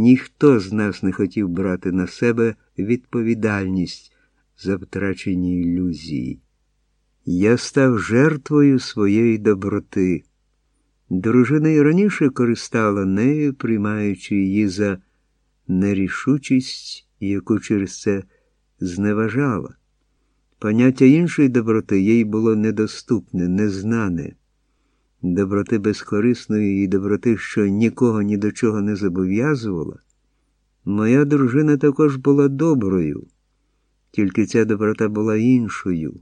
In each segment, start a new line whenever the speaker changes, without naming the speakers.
ніхто з нас не хотів брати на себе відповідальність за втрачені ілюзії. Я став жертвою своєї доброти. Дружина й раніше користала нею, приймаючи її за нерішучість, яку через це зневажала. Поняття іншої доброти їй було недоступне, незнане. Доброти безкорисної і доброти, що нікого ні до чого не зобов'язувала. Моя дружина також була доброю, тільки ця доброта була іншою.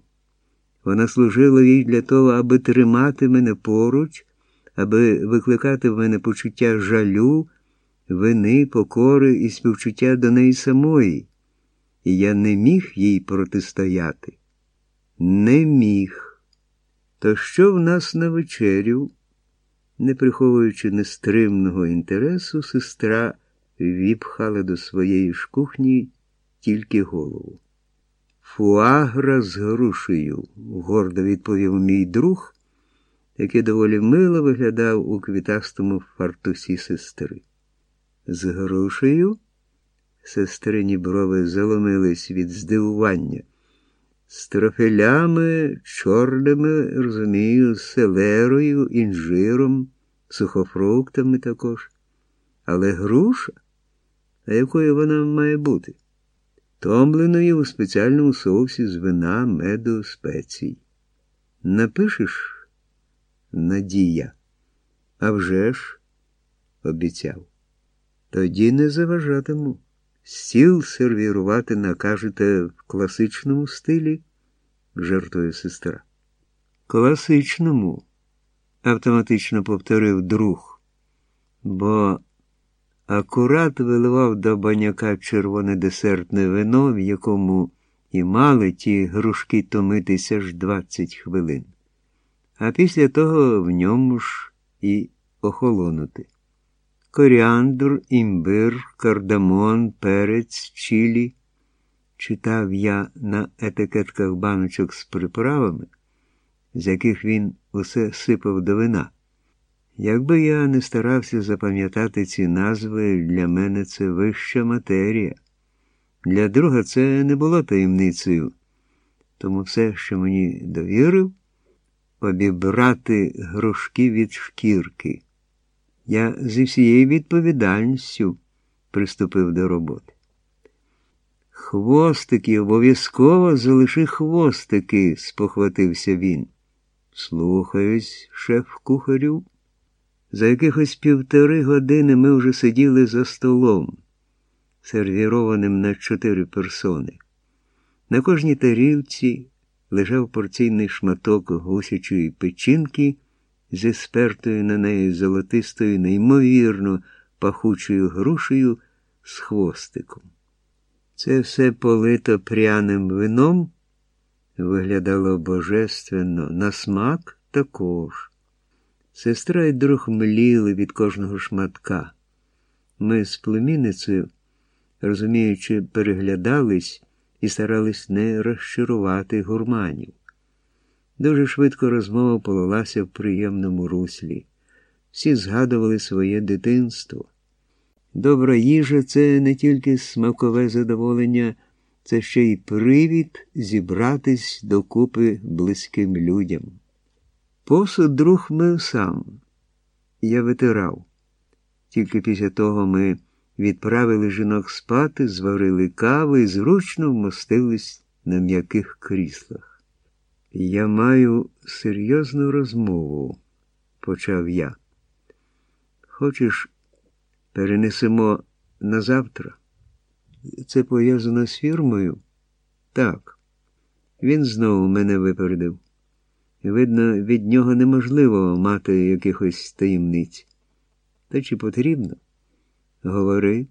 Вона служила їй для того, аби тримати мене поруч, аби викликати в мене почуття жалю, вини, покори і співчуття до неї самої і я не міг їй протистояти. Не міг. То що в нас на вечерю, не приховуючи нестримного інтересу, сестра віпхала до своєї ж кухні тільки голову. Фуагра з грушею, гордо відповів мій друг, який доволі мило виглядав у квітастому фартусі сестри. З грушею? Сестрині брови заломились від здивування. З трофелями, чорними, розумію, селерою, інжиром, сухофруктами також. Але груша, а якою вона має бути? Томленою у спеціальному соусі з вина, меду, спецій. Напишеш Надія, а вже ж обіцяв. Тоді не заважатиму. Стіл сервірувати накажете в класичному стилі, жартує сестра. Класичному, автоматично повторив друг, бо акурат виливав до баняка червоне десертне вино, в якому і мали ті грушки томитися ж 20 хвилин, а після того в ньому ж і охолонути коріандр, імбир, кардамон, перець, чилі. Читав я на етикетках баночок з приправами, з яких він усе сипав до вина. Якби я не старався запам'ятати ці назви, для мене це вища матерія. Для друга це не було таємницею, тому все, що мені довірив, обібрати грушки від шкірки. Я зі всією відповідальністю приступив до роботи. Хвостики, обов'язково залиши хвостики, спохватився він. Слухаюсь, шеф кухарю. За якихось півтори години ми вже сиділи за столом, сервірованим на чотири персони. На кожній тарілці лежав порційний шматок гусячої печінки зі спертою на неї золотистою, неймовірно пахучою грушею з хвостиком. Це все полито пряним вином, виглядало божественно, на смак також. Сестра і друг мліли від кожного шматка. Ми з племінницею, розуміючи, переглядались і старались не розчарувати гурманів. Дуже швидко розмова полилася в приємному руслі. Всі згадували своє дитинство. Добра їжа це не тільки смакове задоволення, це ще й привід зібратись докупи близьким людям. Посуд друг мив сам. Я витирав. Тільки після того ми відправили жінок спати, зварили каву і зручно вмостились на м'яких кріслах. Я маю серйозну розмову, почав я. Хочеш, перенесемо на завтра? Це пов'язано з фірмою? Так. Він знову мене випередив. Видно, від нього неможливо мати якихось таємниць. Та чи потрібно? Говори,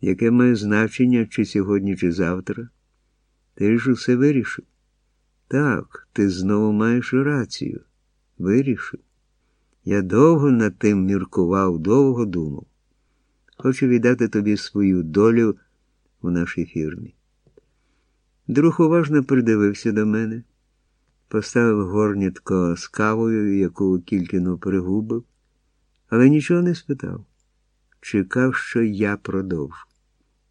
яке має значення, чи сьогодні, чи завтра? Ти ж усе вирішив. Так, ти знову маєш рацію. Вирішив. Я довго над тим міркував, довго думав. Хочу віддати тобі свою долю у нашій фірмі. Друг уважно придивився до мене, поставив горнятко з кавою, яку кількіно пригубив, але нічого не спитав. чекав, що я продовжу.